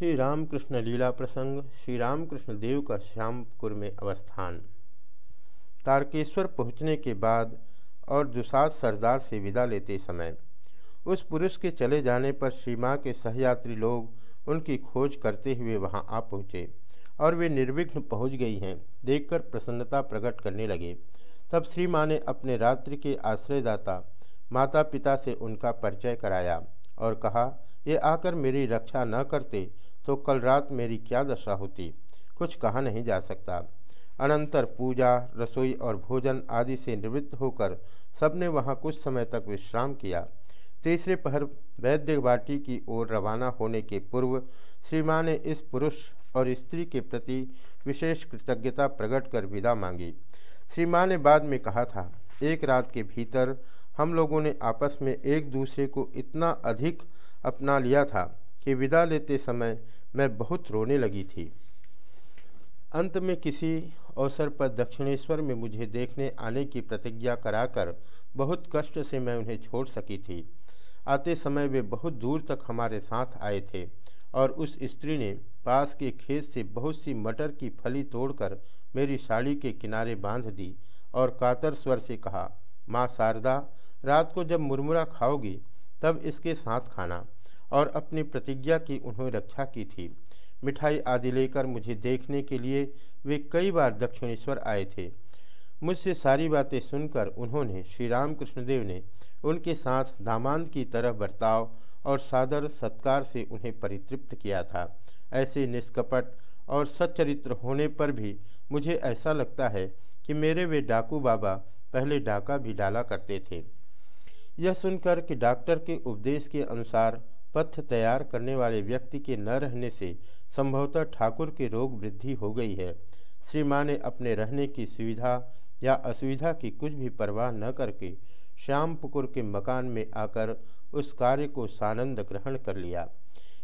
श्री रामकृष्ण लीला प्रसंग श्री रामकृष्ण देव का श्यामपुर में अवस्थान। तारकेश्वर पहुँचने के बाद और दुसाद सरदार से विदा लेते समय, उस पुरुष के चले जाने पर श्री माँ के सहयात्री लोग उनकी खोज करते हुए वहाँ आ पहुँचे और वे निर्विघ्न पहुँच गई हैं, देखकर प्रसन्नता प्रकट करने लगे। तब श्री माँ ने अपने रात्रि के आश्रयदाता माता पिता से उनका परिचय कराया और कहा, ये आकर मेरी रक्षा न करते तो कल रात मेरी क्या दशा होती? कुछ कहा नहीं जा सकता। अनंतर पूजा, रसोई और भोजन आदि से निवृत्त होकर सबने वहाँ कुछ समय तक विश्राम किया। तीसरे पहर वैद्य बाटी की ओर रवाना होने के पूर्व श्री माँ ने इस पुरुष और स्त्री के प्रति विशेष कृतज्ञता प्रकट कर विदा मांगी। श्री माँ ने बाद में कहा था, एक रात के भीतर हम लोगों ने आपस में एक दूसरे को इतना अधिक अपना लिया था कि विदा लेते समय मैं बहुत रोने लगी थी। अंत में किसी अवसर पर दक्षिणेश्वर में मुझे देखने आने की प्रतिज्ञा कराकर बहुत कष्ट से मैं उन्हें छोड़ सकी थी। आते समय वे बहुत दूर तक हमारे साथ आए थे और उस स्त्री ने पास के खेत से बहुत सी मटर की फली तोड़कर मेरी साड़ी के किनारे बाँध दी और कातर स्वर से कहा, माँ शारदा, रात को जब मुरमुरा खाओगी, तब इसके साथ खाना। और अपनी प्रतिज्ञा की उन्होंने रक्षा की थी। मिठाई आदि लेकर मुझे देखने के लिए वे कई बार दक्षिणेश्वर आए थे। मुझसे सारी बातें सुनकर उन्होंने श्री राम कृष्णदेव ने उनके साथ दामांद की तरह बर्ताव और सादर सत्कार से उन्हें परितृप्त किया था। ऐसे निष्कपट और सच्चरित्र होने पर भी मुझे ऐसा लगता है कि मेरे वे डाकू बाबा पहले डाका भी डाला करते थे। यह सुनकर कि डॉक्टर के उपदेश के अनुसार पथ्य तैयार करने वाले व्यक्ति के न रहने से संभवतः ठाकुर के रोग वृद्धि हो गई है। श्री ने अपने रहने की सुविधा या असुविधा की कुछ भी परवाह न करके श्याम पुकुर के मकान में आकर उस कार्य को सानंद ग्रहण कर लिया।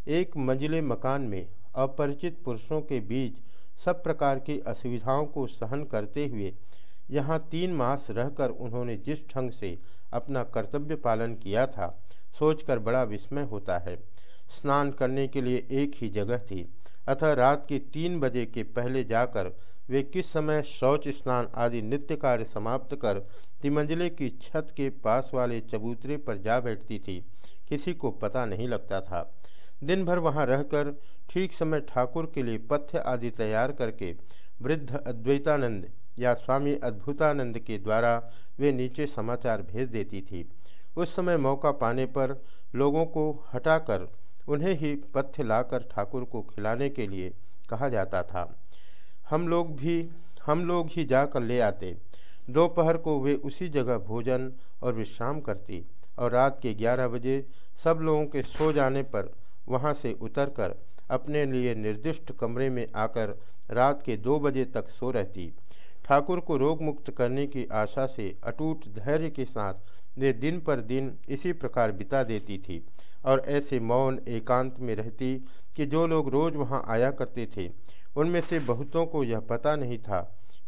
एक मंजिले मकान में अपरिचित पुरुषों के बीच सब प्रकार की असुविधाओं को सहन करते हुए यहाँ तीन मास रहकर उन्होंने जिस ढंग से अपना कर्तव्य पालन किया था, सोचकर बड़ा विस्मय होता है। स्नान करने के लिए एक ही जगह थी। अतः रात के तीन बजे के पहले जाकर वे किस समय शौच स्नान आदि नित्य कार्य समाप्त कर तिमंजले की छत के पास वाले चबूतरे पर जा बैठती थी, किसी को पता नहीं लगता था। दिन भर वहाँ रहकर ठीक समय ठाकुर के लिए पथ्य आदि तैयार करके वृद्ध अद्वैतानंद या स्वामी अद्भुतानंद के द्वारा वे नीचे समाचार भेज देती थी। उस समय मौका पाने पर लोगों को हटाकर उन्हें ही पथ्य लाकर ठाकुर को खिलाने के लिए कहा जाता था। हम लोग भी, हम लोग ही जाकर ले आते। दोपहर को वे उसी जगह भोजन और विश्राम करती और रात के ग्यारह बजे सब लोगों के सो जाने पर वहाँ से उतरकर अपने लिए निर्दिष्ट कमरे में आकर रात के दो बजे तक सो रहती। ठाकुर को रोग मुक्त करने की आशा से अटूट धैर्य के साथ वे दिन पर दिन इसी प्रकार बिता देती थी और ऐसे मौन एकांत में रहती कि जो लोग रोज़ वहाँ आया करते थे, उनमें से बहुतों को यह पता नहीं था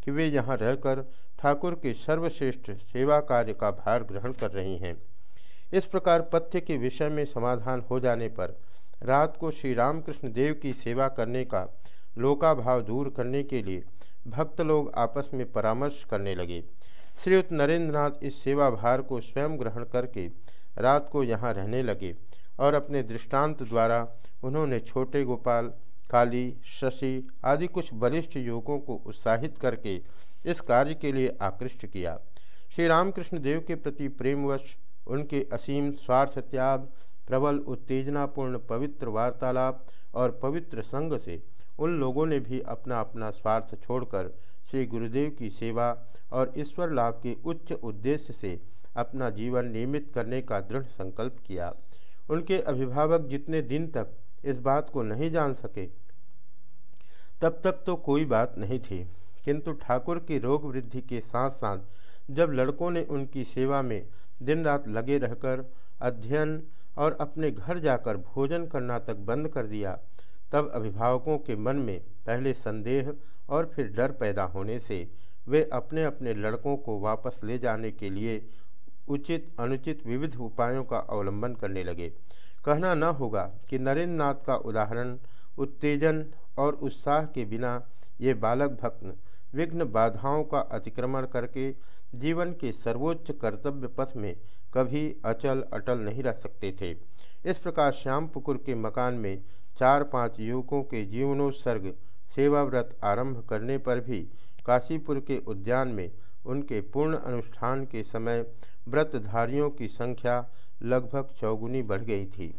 कि वे यहाँ रहकर ठाकुर के सर्वश्रेष्ठ सेवा कार्य का भार ग्रहण कर रही हैं। इस प्रकार पथ्य के विषय में समाधान हो जाने पर रात को श्री रामकृष्ण देव की सेवा करने का लोकाभाव दूर करने के लिए भक्त लोग आपस में परामर्श करने लगे। श्रीयुक्त नरेंद्र नाथ इस सेवा भार को स्वयं ग्रहण करके रात को यहाँ रहने लगे और अपने दृष्टांत द्वारा उन्होंने छोटे गोपाल, काली, शशि आदि कुछ वरिष्ठ युवकों को उत्साहित करके इस कार्य के लिए आकृष्ट किया। श्री रामकृष्ण देव के प्रति प्रेमवश उनके असीम स्वार्थ त्याग, प्रबल उत्तेजनापूर्ण पवित्र वार्तालाप और पवित्र संग से उन लोगों ने भी अपना अपना स्वार्थ छोड़कर श्री गुरुदेव की सेवा और ईश्वर लाभ के उच्च उद्देश्य से अपना जीवन नियमित करने का दृढ़ संकल्प किया। उनके अभिभावक जितने दिन तक इस बात को नहीं जान सके, तब तक तो कोई बात नहीं थी। किंतु ठाकुर की रोग वृद्धि के साथ साथ जब लड़कों ने उनकी सेवा में दिन रात लगे रहकर अध्ययन और अपने घर जाकर भोजन करना तक बंद कर दिया तब अभिभावकों के मन में पहले संदेह और फिर डर पैदा होने से वे अपने अपने लड़कों को वापस ले जाने के लिए उचित, अनुचित विविध उपायों का अवलंबन करने लगे। कहना न होगा कि नरेंद्र नाथ का उदाहरण उत्तेजन और उत्साह के बिना ये बालक भक्त विघ्न बाधाओं का अतिक्रमण करके जीवन के सर्वोच्च कर्तव्य पथ में कभी अचल अटल नहीं रह सकते थे। इस प्रकार श्याम पुकुर के मकान में चार पाँच युवकों के जीवनोत्सर्ग सेवाव्रत आरंभ करने पर भी काशीपुर के उद्यान में उनके पूर्ण अनुष्ठान के समय व्रतधारियों की संख्या लगभग चौगुनी बढ़ गई थी।